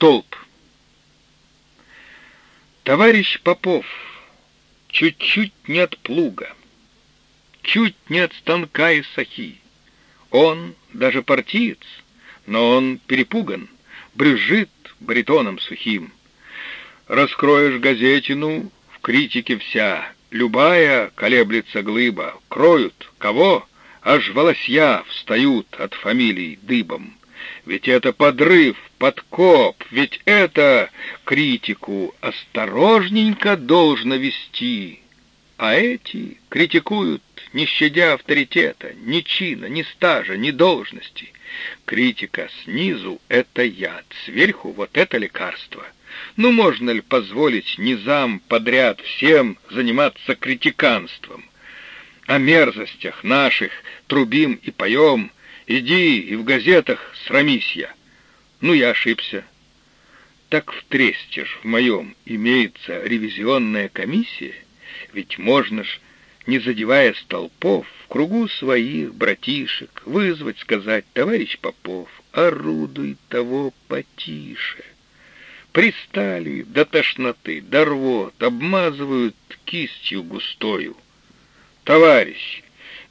Столб. Товарищ Попов, чуть-чуть не от плуга, чуть не от станка и сахи. Он даже партиец, но он перепуган, брюзжит баритоном сухим. Раскроешь газетину, в критике вся, любая колеблется глыба. Кроют кого? Аж волосья встают от фамилий дыбом. Ведь это подрыв, подкоп, ведь это критику осторожненько должно вести. А эти критикуют, не щадя авторитета, ни чина, ни стажа, ни должности. Критика снизу — это яд, сверху — вот это лекарство. Ну, можно ли позволить низам подряд всем заниматься критиканством? О мерзостях наших трубим и поем, иди и в газетах срамись я. Ну, я ошибся. Так в тресте ж в моем имеется ревизионная комиссия — ведь можно ж, не задевая столпов, в кругу своих братишек, вызвать, сказать, товарищ Попов, орудуй того потише. Пристали до тошноты, до рвот, обмазывают кистью густою. Товарищ,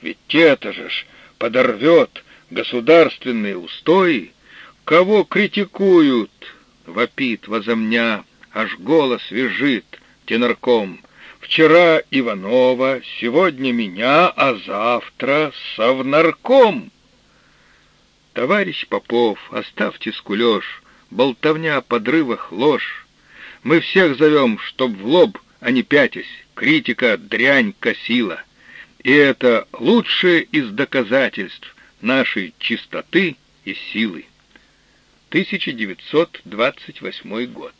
ведь это же ж подорвет государственные устои. Кого критикуют? Вопит возомня, аж голос вяжет тенорком. Вчера Иванова, сегодня меня, а завтра совнарком. Товарищ Попов, оставьте скулёж, болтовня о подрывах ложь. Мы всех зовем, чтоб в лоб, а не пятясь, критика дрянь косила. И это лучшее из доказательств нашей чистоты и силы. 1928 год.